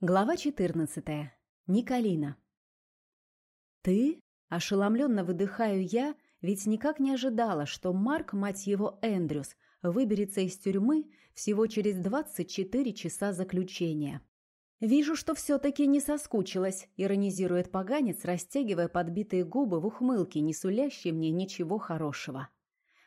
Глава 14. Николина. «Ты?» – ошеломленно выдыхаю я, ведь никак не ожидала, что Марк, мать его Эндрюс, выберется из тюрьмы всего через 24 часа заключения. «Вижу, что все-таки не соскучилась», – иронизирует поганец, растягивая подбитые губы в ухмылке, не сулящей мне ничего хорошего.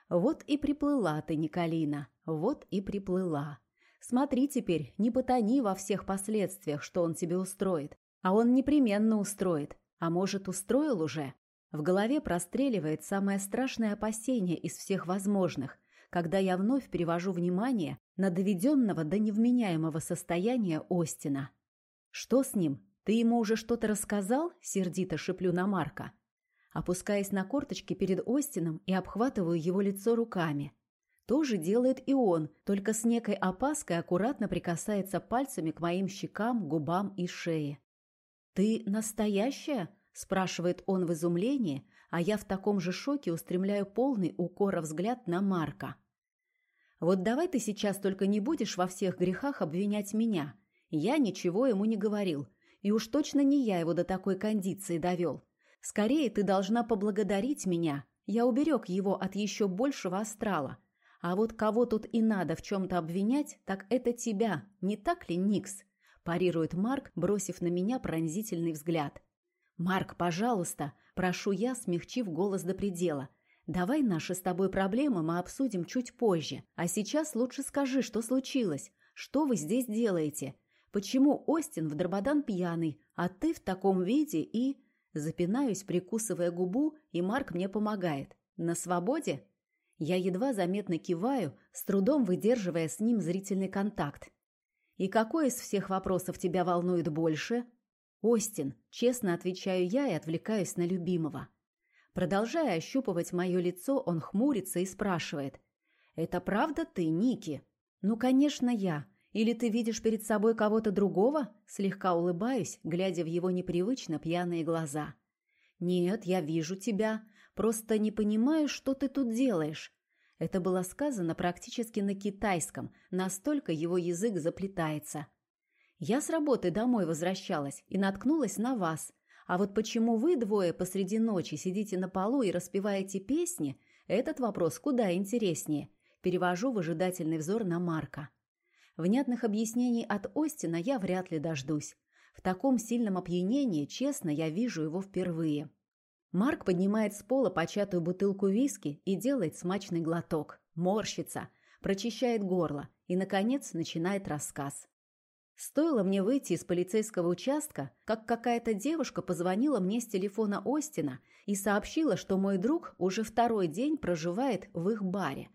«Вот и приплыла ты, Николина, вот и приплыла». Смотри теперь, не потони во всех последствиях, что он тебе устроит. А он непременно устроит. А может, устроил уже? В голове простреливает самое страшное опасение из всех возможных, когда я вновь перевожу внимание на доведенного до невменяемого состояния Остина. «Что с ним? Ты ему уже что-то рассказал?» – сердито шиплю на Марка. Опускаясь на корточки перед Остином и обхватываю его лицо руками. То же делает и он, только с некой опаской аккуратно прикасается пальцами к моим щекам, губам и шее. «Ты настоящая?» – спрашивает он в изумлении, а я в таком же шоке устремляю полный укора взгляд на Марка. «Вот давай ты сейчас только не будешь во всех грехах обвинять меня. Я ничего ему не говорил, и уж точно не я его до такой кондиции довел. Скорее ты должна поблагодарить меня. Я уберег его от еще большего астрала». А вот кого тут и надо в чем-то обвинять, так это тебя, не так ли, Никс?» парирует Марк, бросив на меня пронзительный взгляд. «Марк, пожалуйста, прошу я, смягчив голос до предела. Давай наши с тобой проблемы мы обсудим чуть позже. А сейчас лучше скажи, что случилось. Что вы здесь делаете? Почему Остин в Дрободан пьяный, а ты в таком виде и...» Запинаюсь, прикусывая губу, и Марк мне помогает. «На свободе?» Я едва заметно киваю, с трудом выдерживая с ним зрительный контакт. «И какой из всех вопросов тебя волнует больше?» «Остин», — честно отвечаю я и отвлекаюсь на любимого. Продолжая ощупывать мое лицо, он хмурится и спрашивает. «Это правда ты, Ники?» «Ну, конечно, я. Или ты видишь перед собой кого-то другого?» Слегка улыбаюсь, глядя в его непривычно пьяные глаза. «Нет, я вижу тебя. Просто не понимаю, что ты тут делаешь». Это было сказано практически на китайском, настолько его язык заплетается. «Я с работы домой возвращалась и наткнулась на вас. А вот почему вы двое посреди ночи сидите на полу и распеваете песни, этот вопрос куда интереснее». Перевожу выжидательный взор на Марка. Внятных объяснений от Остина я вряд ли дождусь. В таком сильном опьянении, честно, я вижу его впервые. Марк поднимает с пола початую бутылку виски и делает смачный глоток. Морщится, прочищает горло и, наконец, начинает рассказ. Стоило мне выйти из полицейского участка, как какая-то девушка позвонила мне с телефона Остина и сообщила, что мой друг уже второй день проживает в их баре.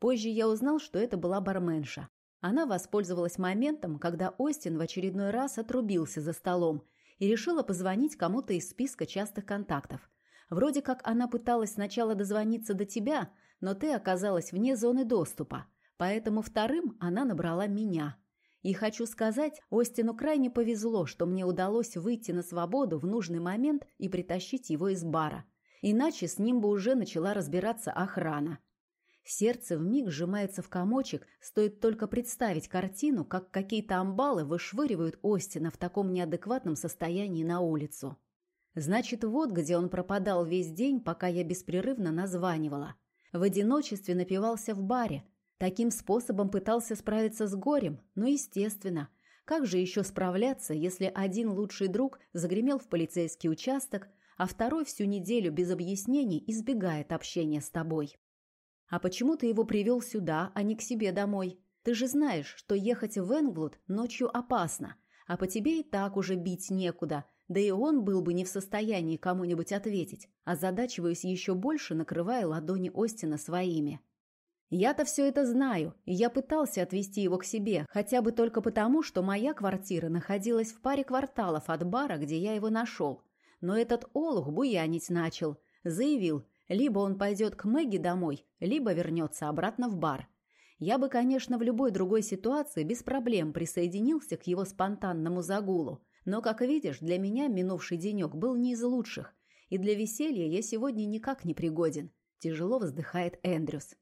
Позже я узнал, что это была барменша. Она воспользовалась моментом, когда Остин в очередной раз отрубился за столом и решила позвонить кому-то из списка частых контактов. Вроде как она пыталась сначала дозвониться до тебя, но ты оказалась вне зоны доступа, поэтому вторым она набрала меня. И хочу сказать, Остину крайне повезло, что мне удалось выйти на свободу в нужный момент и притащить его из бара. Иначе с ним бы уже начала разбираться охрана. Сердце вмиг сжимается в комочек, стоит только представить картину, как какие-то амбалы вышвыривают Остина в таком неадекватном состоянии на улицу. Значит, вот где он пропадал весь день, пока я беспрерывно названивала. В одиночестве напивался в баре. Таким способом пытался справиться с горем, но естественно. Как же еще справляться, если один лучший друг загремел в полицейский участок, а второй всю неделю без объяснений избегает общения с тобой? А почему ты его привел сюда, а не к себе домой? Ты же знаешь, что ехать в Энглуд ночью опасно, а по тебе и так уже бить некуда – да и он был бы не в состоянии кому-нибудь ответить, а задачиваясь еще больше, накрывая ладони Остина своими. Я-то все это знаю, и я пытался отвезти его к себе, хотя бы только потому, что моя квартира находилась в паре кварталов от бара, где я его нашел. Но этот олух буянить начал. Заявил, либо он пойдет к Мэгги домой, либо вернется обратно в бар. Я бы, конечно, в любой другой ситуации без проблем присоединился к его спонтанному загулу, но, как видишь, для меня минувший денек был не из лучших, и для веселья я сегодня никак не пригоден. Тяжело вздыхает Эндрюс.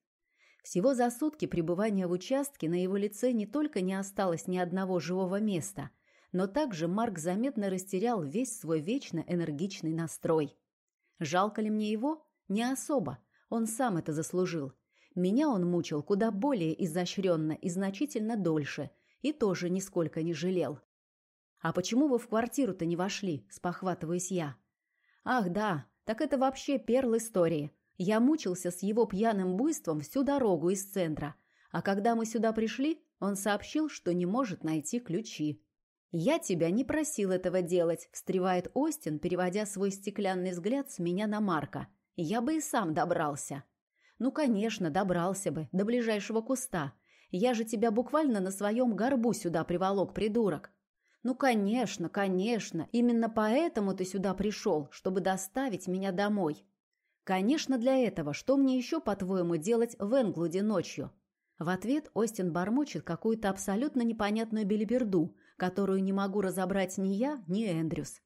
Всего за сутки пребывания в участке на его лице не только не осталось ни одного живого места, Но также Марк заметно растерял весь свой вечно энергичный настрой. Жалко ли мне его? Не особо. Он сам это заслужил. Меня он мучил куда более изощренно и значительно дольше, и тоже нисколько не жалел. «А почему вы в квартиру-то не вошли?» – спохватываюсь я. «Ах, да, так это вообще перл истории. Я мучился с его пьяным буйством всю дорогу из центра, а когда мы сюда пришли, он сообщил, что не может найти ключи. «Я тебя не просил этого делать», – встревает Остин, переводя свой стеклянный взгляд с меня на Марка. «Я бы и сам добрался». «Ну, конечно, добрался бы, до ближайшего куста. Я же тебя буквально на своем горбу сюда приволок, придурок». «Ну, конечно, конечно. Именно поэтому ты сюда пришел, чтобы доставить меня домой». «Конечно, для этого. Что мне еще, по-твоему, делать в Энглуде ночью?» В ответ Остин бормочет какую-то абсолютно непонятную белиберду, которую не могу разобрать ни я, ни Эндрюс.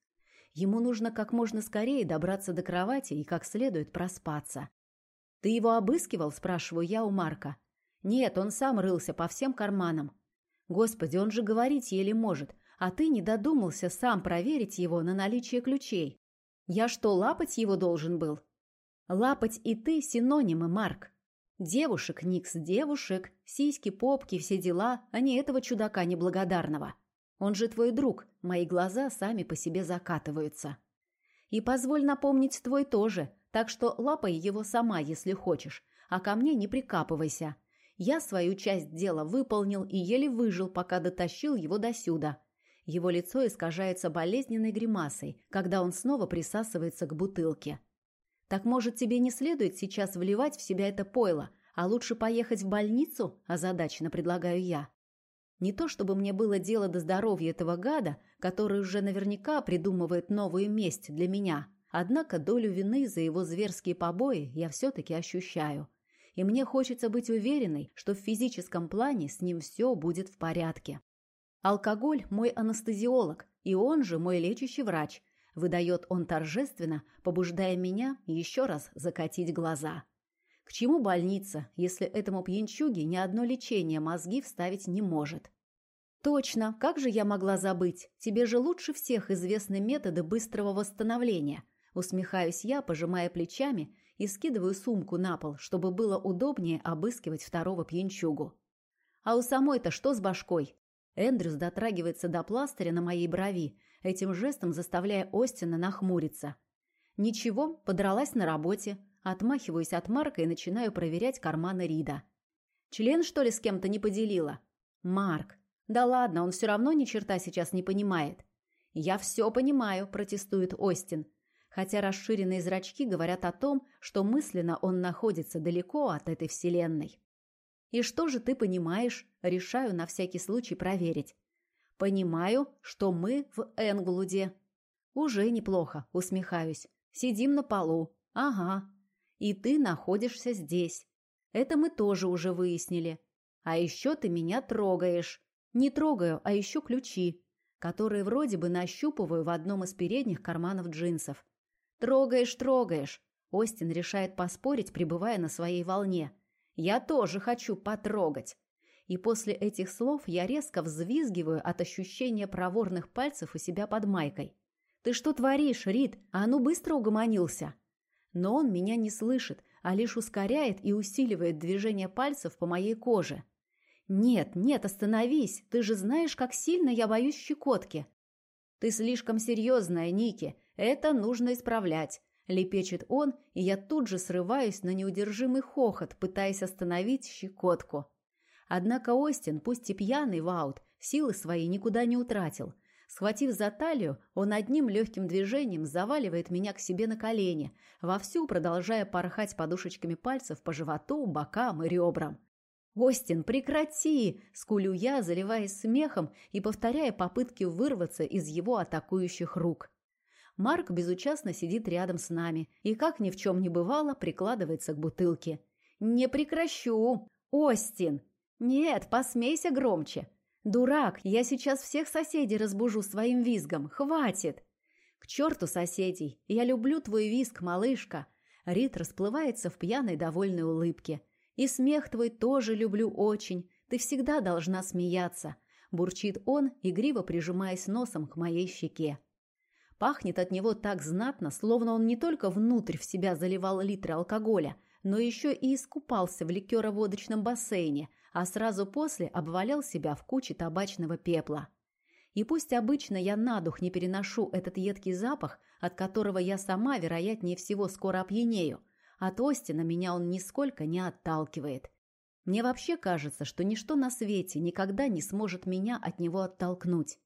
Ему нужно как можно скорее добраться до кровати и как следует проспаться. «Ты его обыскивал?» – спрашиваю я у Марка. «Нет, он сам рылся по всем карманам». «Господи, он же говорить еле может, а ты не додумался сам проверить его на наличие ключей. Я что, лапать его должен был?» «Лапать и ты – синонимы, Марк. Девушек, Никс, девушек, сиськи, попки, все дела, а не этого чудака неблагодарного. Он же твой друг, мои глаза сами по себе закатываются. И позволь напомнить твой тоже, так что лапай его сама, если хочешь, а ко мне не прикапывайся. Я свою часть дела выполнил и еле выжил, пока дотащил его до сюда. Его лицо искажается болезненной гримасой, когда он снова присасывается к бутылке. Так может тебе не следует сейчас вливать в себя это пойло, а лучше поехать в больницу? Озадаченно предлагаю я. Не то чтобы мне было дело до здоровья этого гада, который уже наверняка придумывает новую месть для меня, Однако долю вины за его зверские побои я все-таки ощущаю. И мне хочется быть уверенной, что в физическом плане с ним все будет в порядке. Алкоголь – мой анестезиолог, и он же мой лечащий врач. Выдает он торжественно, побуждая меня еще раз закатить глаза. К чему больница, если этому пьянчуге ни одно лечение мозги вставить не может? Точно, как же я могла забыть? Тебе же лучше всех известны методы быстрого восстановления – Усмехаюсь я, пожимая плечами и скидываю сумку на пол, чтобы было удобнее обыскивать второго пьянчугу. А у самой-то что с башкой? Эндрюс дотрагивается до пластыря на моей брови, этим жестом заставляя Остина нахмуриться. Ничего, подралась на работе, отмахиваюсь от Марка и начинаю проверять карманы Рида. Член, что ли, с кем-то не поделила? Марк. Да ладно, он все равно ни черта сейчас не понимает. Я все понимаю, протестует Остин хотя расширенные зрачки говорят о том, что мысленно он находится далеко от этой вселенной. И что же ты понимаешь? Решаю на всякий случай проверить. Понимаю, что мы в Энглуде. Уже неплохо, усмехаюсь. Сидим на полу. Ага. И ты находишься здесь. Это мы тоже уже выяснили. А еще ты меня трогаешь. Не трогаю, а ищу ключи, которые вроде бы нащупываю в одном из передних карманов джинсов. «Трогаешь, трогаешь!» Остин решает поспорить, пребывая на своей волне. «Я тоже хочу потрогать!» И после этих слов я резко взвизгиваю от ощущения проворных пальцев у себя под майкой. «Ты что творишь, Рид? А ну быстро угомонился!» Но он меня не слышит, а лишь ускоряет и усиливает движение пальцев по моей коже. «Нет, нет, остановись! Ты же знаешь, как сильно я боюсь щекотки!» «Ты слишком серьезная, Ники. Это нужно исправлять. Лепечет он, и я тут же срываюсь на неудержимый хохот, пытаясь остановить щекотку. Однако Остин, пусть и пьяный в аут, силы свои никуда не утратил. Схватив за талию, он одним легким движением заваливает меня к себе на колени, вовсю продолжая порхать подушечками пальцев по животу, бокам и ребрам. «Остин, прекрати!» – скулю я, заливаясь смехом и повторяя попытки вырваться из его атакующих рук. Марк безучастно сидит рядом с нами и, как ни в чем не бывало, прикладывается к бутылке. «Не прекращу! Остин!» «Нет, посмейся громче!» «Дурак, я сейчас всех соседей разбужу своим визгом! Хватит!» «К черту соседей! Я люблю твой визг, малышка!» Рит расплывается в пьяной довольной улыбке. «И смех твой тоже люблю очень. Ты всегда должна смеяться. бурчит он, игриво прижимаясь носом к моей щеке. Пахнет от него так знатно, словно он не только внутрь в себя заливал литры алкоголя, но еще и искупался в ликеро-водочном бассейне, а сразу после обвалял себя в куче табачного пепла. И пусть обычно я на дух не переношу этот едкий запах, от которого я сама, вероятнее всего, скоро опьянею, от Остина меня он нисколько не отталкивает. Мне вообще кажется, что ничто на свете никогда не сможет меня от него оттолкнуть.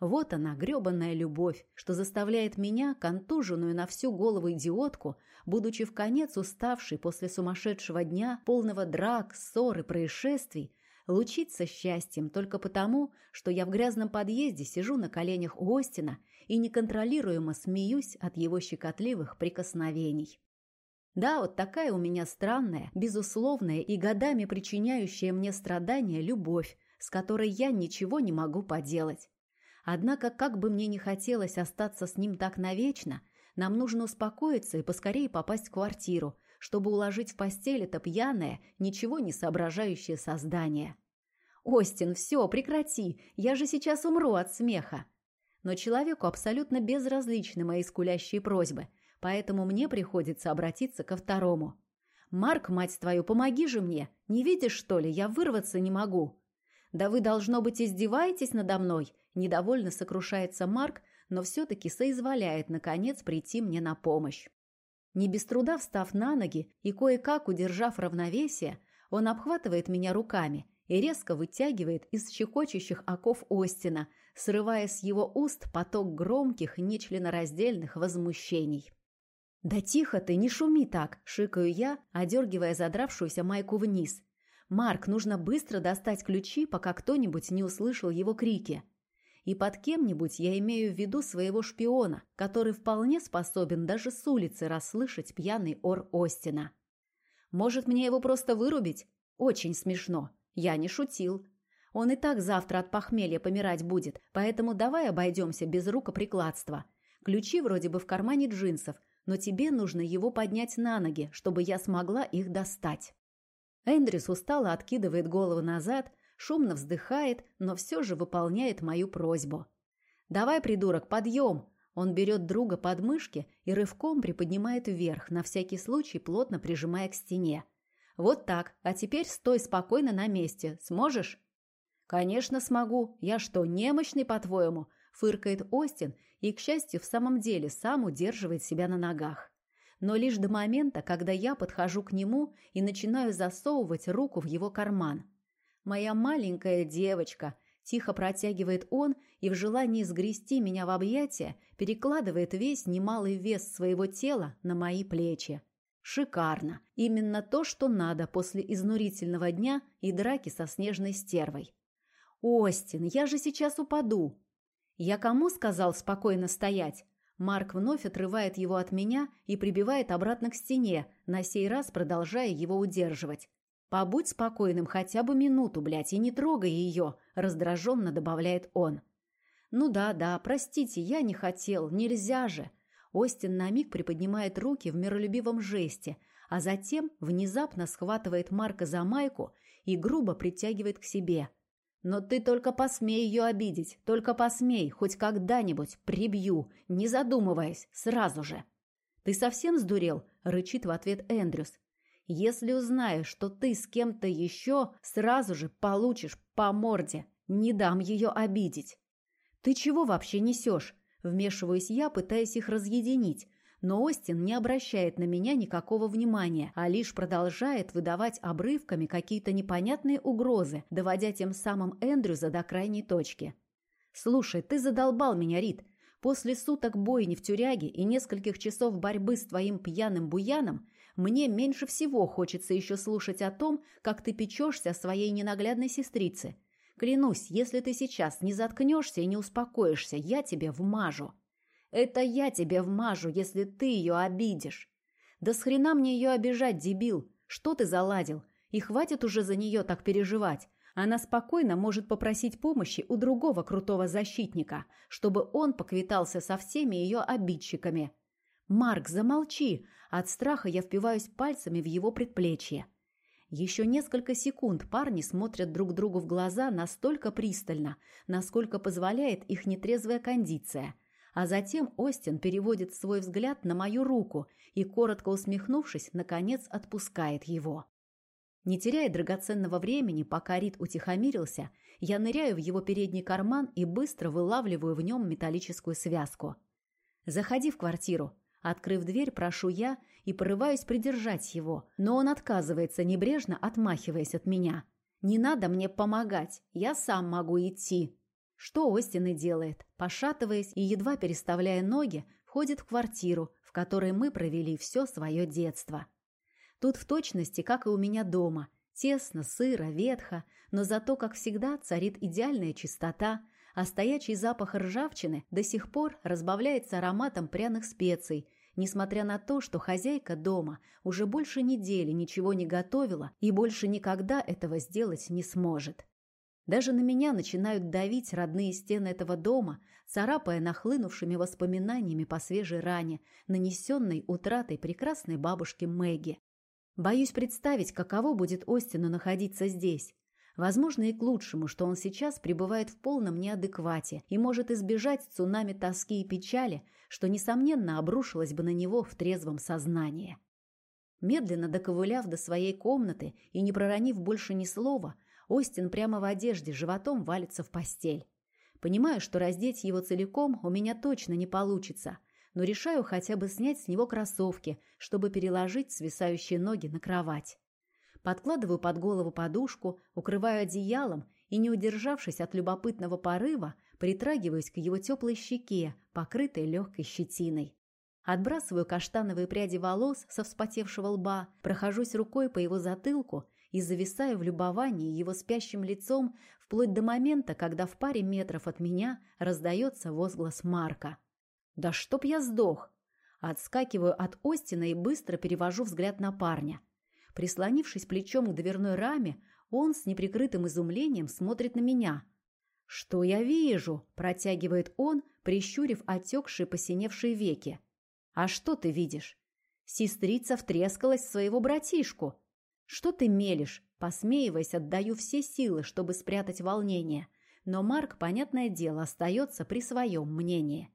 Вот она, грёбаная любовь, что заставляет меня, контуженную на всю голову идиотку, будучи в конец уставшей после сумасшедшего дня, полного драк, ссор и происшествий, лучиться счастьем только потому, что я в грязном подъезде сижу на коленях у Остина и неконтролируемо смеюсь от его щекотливых прикосновений. Да, вот такая у меня странная, безусловная и годами причиняющая мне страдания любовь, с которой я ничего не могу поделать. Однако, как бы мне ни хотелось остаться с ним так навечно, нам нужно успокоиться и поскорее попасть в квартиру, чтобы уложить в постель это пьяное, ничего не соображающее создание. «Остин, все, прекрати, я же сейчас умру от смеха!» Но человеку абсолютно безразличны мои скулящие просьбы, поэтому мне приходится обратиться ко второму. «Марк, мать твою, помоги же мне! Не видишь, что ли, я вырваться не могу!» «Да вы, должно быть, издеваетесь надо мной!» Недовольно сокрушается Марк, но все-таки соизволяет, наконец, прийти мне на помощь. Не без труда встав на ноги и кое-как удержав равновесие, он обхватывает меня руками и резко вытягивает из щекочущих оков Остина, срывая с его уст поток громких, нечленораздельных возмущений. «Да тихо ты, не шуми так!» – шикаю я, одергивая задравшуюся майку вниз. «Марк, нужно быстро достать ключи, пока кто-нибудь не услышал его крики». И под кем-нибудь я имею в виду своего шпиона, который вполне способен даже с улицы расслышать пьяный ор Остина. Может, мне его просто вырубить? Очень смешно. Я не шутил. Он и так завтра от похмелья помирать будет, поэтому давай обойдемся без рукоприкладства. Ключи вроде бы в кармане джинсов, но тебе нужно его поднять на ноги, чтобы я смогла их достать. Эндрюс устало откидывает голову назад, шумно вздыхает, но все же выполняет мою просьбу. «Давай, придурок, подъем!» Он берет друга под мышки и рывком приподнимает вверх, на всякий случай плотно прижимая к стене. «Вот так, а теперь стой спокойно на месте. Сможешь?» «Конечно смогу. Я что, немощный, по-твоему?» – фыркает Остин и, к счастью, в самом деле сам удерживает себя на ногах. Но лишь до момента, когда я подхожу к нему и начинаю засовывать руку в его карман – «Моя маленькая девочка», – тихо протягивает он и в желании сгрести меня в объятия перекладывает весь немалый вес своего тела на мои плечи. Шикарно. Именно то, что надо после изнурительного дня и драки со снежной стервой. «Остин, я же сейчас упаду!» «Я кому сказал спокойно стоять?» Марк вновь отрывает его от меня и прибивает обратно к стене, на сей раз продолжая его удерживать. «Побудь спокойным хотя бы минуту, блядь, и не трогай ее», — раздраженно добавляет он. «Ну да, да, простите, я не хотел, нельзя же». Остин на миг приподнимает руки в миролюбивом жесте, а затем внезапно схватывает Марка за майку и грубо притягивает к себе. «Но ты только посмей ее обидеть, только посмей, хоть когда-нибудь прибью, не задумываясь, сразу же». «Ты совсем сдурел?» — рычит в ответ Эндрюс. Если узнаешь, что ты с кем-то еще, сразу же получишь по морде. Не дам ее обидеть. Ты чего вообще несешь? Вмешиваюсь я, пытаясь их разъединить. Но Остин не обращает на меня никакого внимания, а лишь продолжает выдавать обрывками какие-то непонятные угрозы, доводя тем самым Эндрюза до крайней точки. «Слушай, ты задолбал меня, Рит. После суток бойни в тюряге и нескольких часов борьбы с твоим пьяным буяном мне меньше всего хочется еще слушать о том, как ты печешься о своей ненаглядной сестрице. Клянусь, если ты сейчас не заткнешься и не успокоишься, я тебе вмажу. Это я тебе вмажу, если ты ее обидишь. Да с хрена мне ее обижать, дебил? Что ты заладил? И хватит уже за нее так переживать. Она спокойно может попросить помощи у другого крутого защитника, чтобы он поквитался со всеми ее обидчиками. «Марк, замолчи!» От страха я впиваюсь пальцами в его предплечье. Еще несколько секунд парни смотрят друг другу в глаза настолько пристально, насколько позволяет их нетрезвая кондиция. А затем Остин переводит свой взгляд на мою руку и, коротко усмехнувшись, наконец отпускает его. Не теряя драгоценного времени, пока Рид утихомирился, я ныряю в его передний карман и быстро вылавливаю в нем металлическую связку. «Заходи в квартиру», Открыв дверь, прошу я и порываюсь придержать его, но он отказывается, небрежно отмахиваясь от меня. «Не надо мне помогать, я сам могу идти». Что Остин и делает, пошатываясь и едва переставляя ноги, входит в квартиру, в которой мы провели все свое детство. Тут в точности, как и у меня дома. Тесно, сыро, ветхо, но зато, как всегда, царит идеальная чистота, а стоячий запах ржавчины до сих пор разбавляется ароматом пряных специй, несмотря на то, что хозяйка дома уже больше недели ничего не готовила и больше никогда этого сделать не сможет. Даже на меня начинают давить родные стены этого дома, царапая нахлынувшими воспоминаниями по свежей ране, нанесенной утратой прекрасной бабушки Мэгги. Боюсь представить, каково будет Остину находиться здесь. Возможно, и к лучшему, что он сейчас пребывает в полном неадеквате и может избежать цунами тоски и печали, что, несомненно, обрушилось бы на него в трезвом сознании. Медленно доковыляв до своей комнаты и не проронив больше ни слова, Остин прямо в одежде животом валится в постель. Понимаю, что раздеть его целиком у меня точно не получится, но решаю хотя бы снять с него кроссовки, чтобы переложить свисающие ноги на кровать. Подкладываю под голову подушку, укрываю одеялом и, не удержавшись от любопытного порыва, притрагиваюсь к его теплой щеке, покрытой легкой щетиной. Отбрасываю каштановые пряди волос со вспотевшего лба, прохожусь рукой по его затылку и зависаю в любовании его спящим лицом вплоть до момента, когда в паре метров от меня раздается возглас Марка. «Да чтоб я сдох!» Отскакиваю от Остина и быстро перевожу взгляд на парня – Прислонившись плечом к дверной раме, он с неприкрытым изумлением смотрит на меня. «Что я вижу?» – протягивает он, прищурив отекшие посиневшие веки. «А что ты видишь?» Сестрица втрескалась в своего братишку. «Что ты мелешь?» Посмеиваясь, отдаю все силы, чтобы спрятать волнение. Но Марк, понятное дело, остается при своем мнении.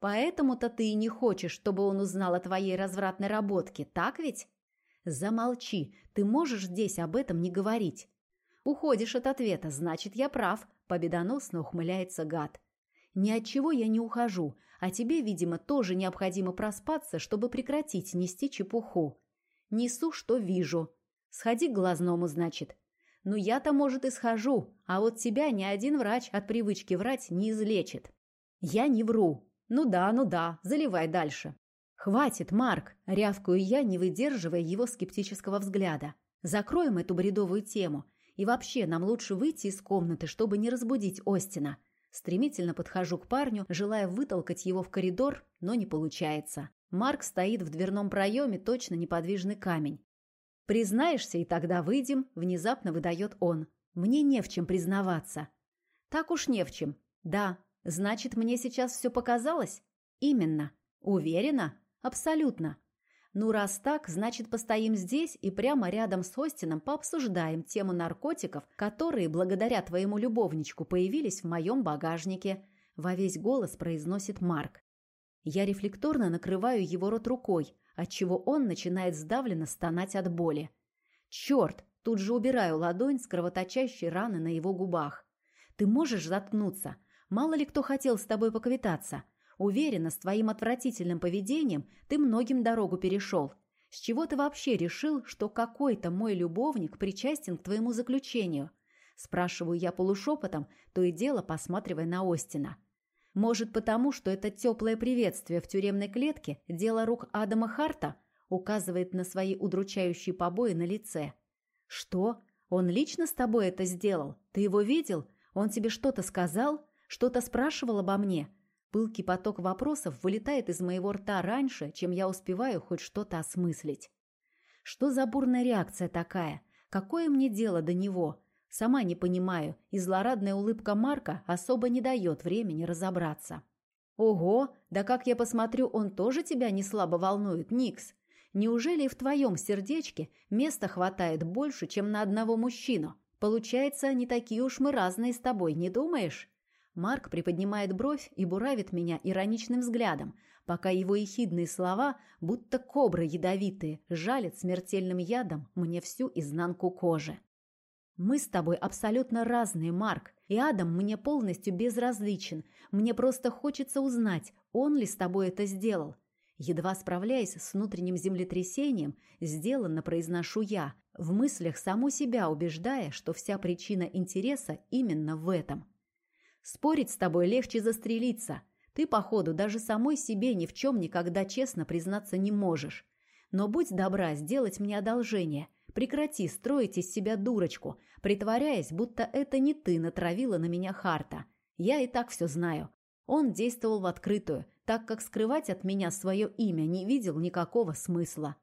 «Поэтому-то ты и не хочешь, чтобы он узнал о твоей развратной работке, так ведь?» «Замолчи, ты можешь здесь об этом не говорить». «Уходишь от ответа, значит, я прав», – победоносно ухмыляется гад. «Ни от чего я не ухожу, а тебе, видимо, тоже необходимо проспаться, чтобы прекратить нести чепуху. Несу, что вижу. Сходи к глазному, значит. Ну, я-то, может, и схожу, а вот тебя ни один врач от привычки врать не излечит. Я не вру. Ну да, ну да, заливай дальше. «Хватит, Марк!» – рявкаю я, не выдерживая его скептического взгляда. «Закроем эту бредовую тему. И вообще, нам лучше выйти из комнаты, чтобы не разбудить Остина». Стремительно подхожу к парню, желая вытолкать его в коридор, но не получается. Марк стоит в дверном проеме, точно неподвижный камень. «Признаешься, и тогда выйдем», – внезапно выдает он. «Мне не в чем признаваться». «Так уж не в чем». «Да. Значит, мне сейчас все показалось?» «Именно. Уверена?» Абсолютно. Ну, раз так, значит, постоим здесь и прямо рядом с Остином пообсуждаем тему наркотиков, которые, благодаря твоему любовничку, появились в моем багажнике. Во весь голос произносит Марк. Я рефлекторно накрываю его рот рукой, отчего он начинает сдавленно стонать от боли. Черт! Тут же убираю ладонь с кровоточащей раны на его губах. Ты можешь заткнуться? Мало ли кто хотел с тобой поквитаться. Уверена, с твоим отвратительным поведением ты многим дорогу перешел. С чего ты вообще решил, что какой-то мой любовник причастен к твоему заключению? Спрашиваю я полушепотом, то и дело посматривая на Остина. Может, потому, что это теплое приветствие в тюремной клетке – дело рук Адама Харта? Указывает на свои удручающие побои на лице. Что? Он лично с тобой это сделал? Ты его видел? Он тебе что-то сказал? Что-то спрашивал обо мне? Пылкий поток вопросов вылетает из моего рта раньше, чем я успеваю хоть что-то осмыслить. Что за бурная реакция такая? Какое мне дело до него? Сама не понимаю, и злорадная улыбка Марка особо не дает времени разобраться. «Ого, да как я посмотрю, он тоже тебя не слабо волнует, Никс!» Неужели в твоем сердечке места хватает больше, чем на одного мужчину? Получается, не такие уж мы разные с тобой, не думаешь?» Марк приподнимает бровь и буравит меня ироничным взглядом, пока его ехидные слова, будто кобры ядовитые, жалят смертельным ядом мне всю изнанку кожи. «Мы с тобой абсолютно разные, Марк, и Адам мне полностью безразличен. Мне просто хочется узнать, он ли с тобой это сделал. Едва справляясь с внутренним землетрясением, сделанно произношу я, в мыслях саму себя убеждая, что вся причина интереса именно в этом. Спорить с тобой легче застрелиться. Ты, походу, даже самой себе ни в чем никогда честно признаться не можешь. Но будь добра сделать мне одолжение. Прекрати строить из себя дурочку, притворяясь, будто это не ты натравила на меня Харта. Я и так все знаю. Он действовал в открытую, так как скрывать от меня свое имя не видел никакого смысла.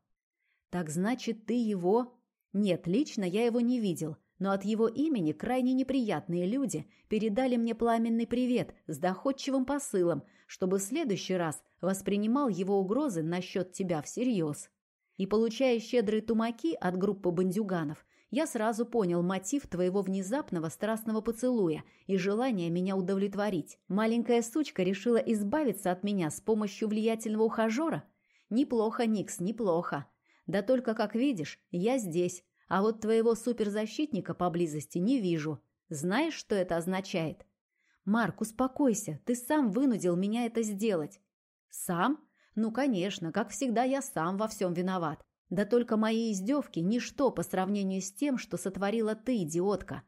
Так значит, ты его... Нет, лично я его не видел, но от его имени крайне неприятные люди передали мне пламенный привет с доходчивым посылом, чтобы в следующий раз воспринимал его угрозы насчет тебя всерьез. И получая щедрые тумаки от группы бандюганов, я сразу понял мотив твоего внезапного страстного поцелуя и желания меня удовлетворить. Маленькая сучка решила избавиться от меня с помощью влиятельного ухажера? Неплохо, Никс, неплохо. Да только, как видишь, я здесь, а вот твоего суперзащитника поблизости не вижу. Знаешь, что это означает? Марк, успокойся, ты сам вынудил меня это сделать. Сам? Ну, конечно, как всегда, я сам во всем виноват. Да только мои издевки – ничто по сравнению с тем, что сотворила ты, идиотка.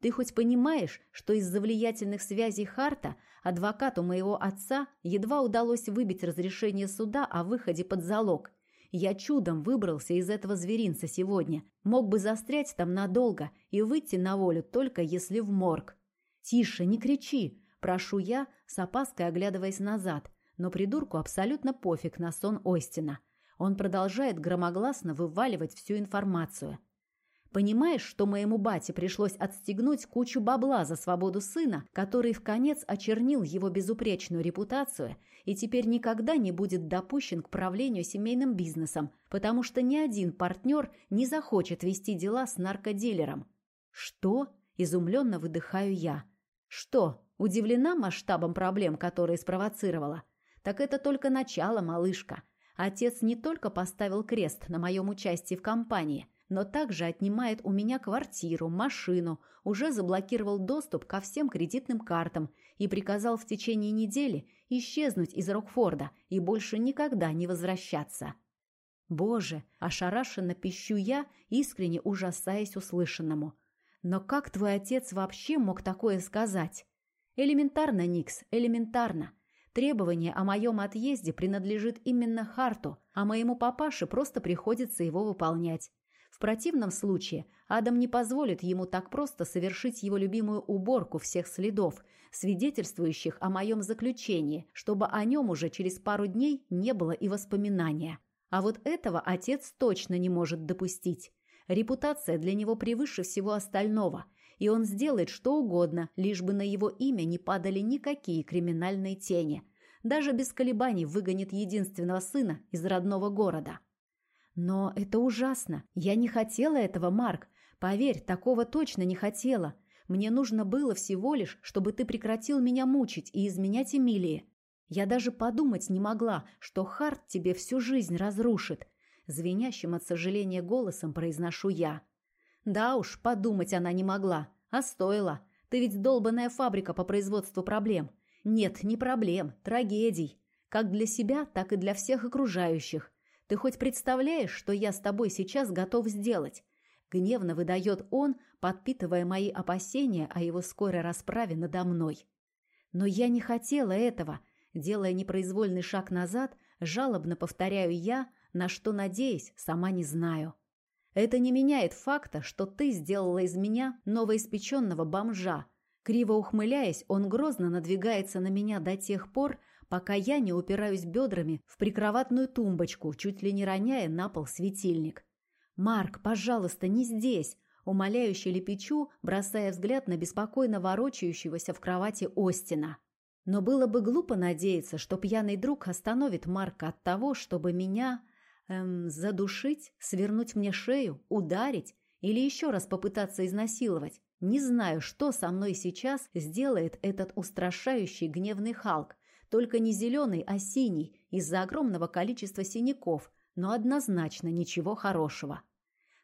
Ты хоть понимаешь, что из-за влиятельных связей Харта адвокату моего отца едва удалось выбить разрешение суда о выходе под залог? Я чудом выбрался из этого зверинца сегодня. Мог бы застрять там надолго и выйти на волю только если в морг. «Тише, не кричи!» – прошу я, с опаской оглядываясь назад. Но придурку абсолютно пофиг на сон Остина – он продолжает громогласно вываливать всю информацию. Понимаешь, что моему бате пришлось отстегнуть кучу бабла за свободу сына, который в конец очернил его безупречную репутацию и теперь никогда не будет допущен к правлению семейным бизнесом, потому что ни один партнер не захочет вести дела с наркодилером. Что? Изумленно выдыхаю я. Что? Удивлена масштабом проблем, которые спровоцировала? Так это только начало, малышка. Отец не только поставил крест на моем участии в компании, но также отнимает у меня квартиру, машину, уже заблокировал доступ ко всем кредитным картам и приказал в течение недели исчезнуть из Рокфорда и больше никогда не возвращаться. Боже, ошарашенно пищу я, искренне ужасаясь услышанному. Но как твой отец вообще мог такое сказать? Элементарно, Никс, элементарно. Требование о моем отъезде принадлежит именно Харту, а моему папаше просто приходится его выполнять. В противном случае Адам не позволит ему так просто совершить его любимую уборку всех следов, свидетельствующих о моем заключении, чтобы о нем уже через пару дней не было и воспоминания. А вот этого отец точно не может допустить. Репутация для него превыше всего остального, и он сделает что угодно, лишь бы на его имя не падали никакие криминальные тени. Даже без колебаний выгонит единственного сына из родного города. Но это ужасно. Я не хотела этого, Марк. Поверь, такого точно не хотела. Мне нужно было всего лишь, чтобы ты прекратил меня мучить и изменять Эмилии. Я даже подумать не могла, что Харт тебе всю жизнь разрушит. Звенящим от сожаления голосом произношу я. Да уж, подумать она не могла. А стоило. Ты ведь долбанная фабрика по производству проблем. Нет, не проблем, трагедий. Как для себя, так и для всех окружающих. Ты хоть представляешь, что я с тобой сейчас готов сделать? Гневно выдает он, подпитывая мои опасения о его скорой расправе надо мной. Но я не хотела этого. Делая непроизвольный шаг назад, жалобно повторяю я, на что надеюсь, сама не знаю. Это не меняет факта, что ты сделала из меня новоиспеченного бомжа. Криво ухмыляясь, он грозно надвигается на меня до тех пор, пока я не упираюсь бедрами в прикроватную тумбочку, чуть ли не роняя на пол светильник. «Марк, пожалуйста, не здесь!» Умоляюще лепечу, бросая взгляд на беспокойно ворочающегося в кровати Остина. Но было бы глупо надеяться, что пьяный друг остановит Марка от того, чтобы меня Эм, задушить, свернуть мне шею, ударить или еще раз попытаться изнасиловать? Не знаю, что со мной сейчас сделает этот устрашающий гневный Халк. Только не зеленый, а синий, из-за огромного количества синяков, но однозначно ничего хорошего.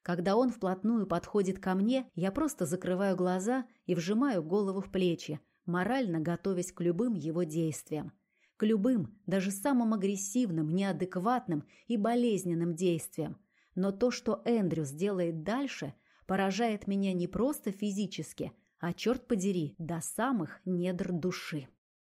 Когда он вплотную подходит ко мне, я просто закрываю глаза и вжимаю голову в плечи, морально готовясь к любым его действиям. К любым, даже самым агрессивным, неадекватным и болезненным действиям. Но то, что Эндрю сделает дальше – поражает меня не просто физически, а, черт подери, до самых недр души.